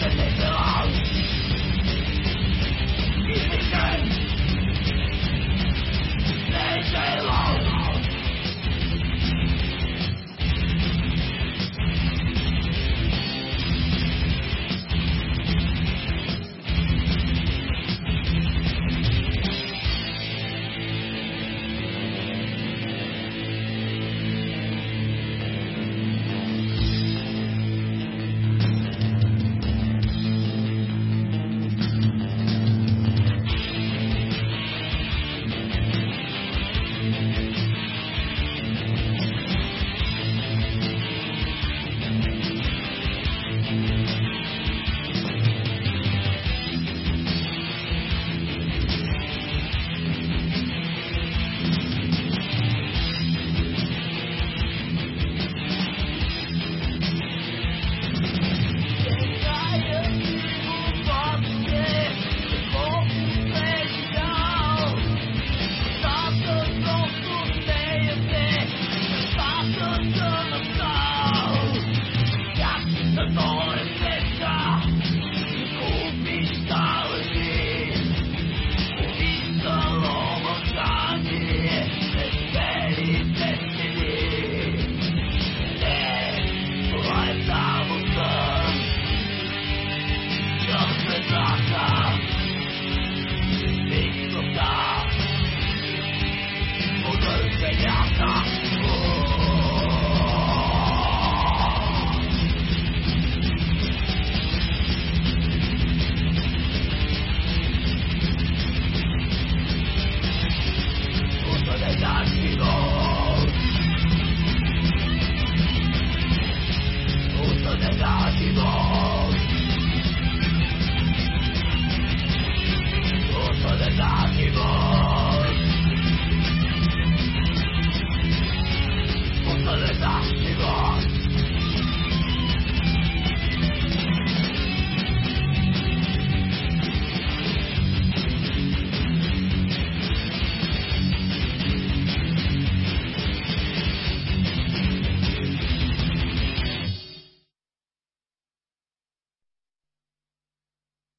It's the house. the thought. 大气筒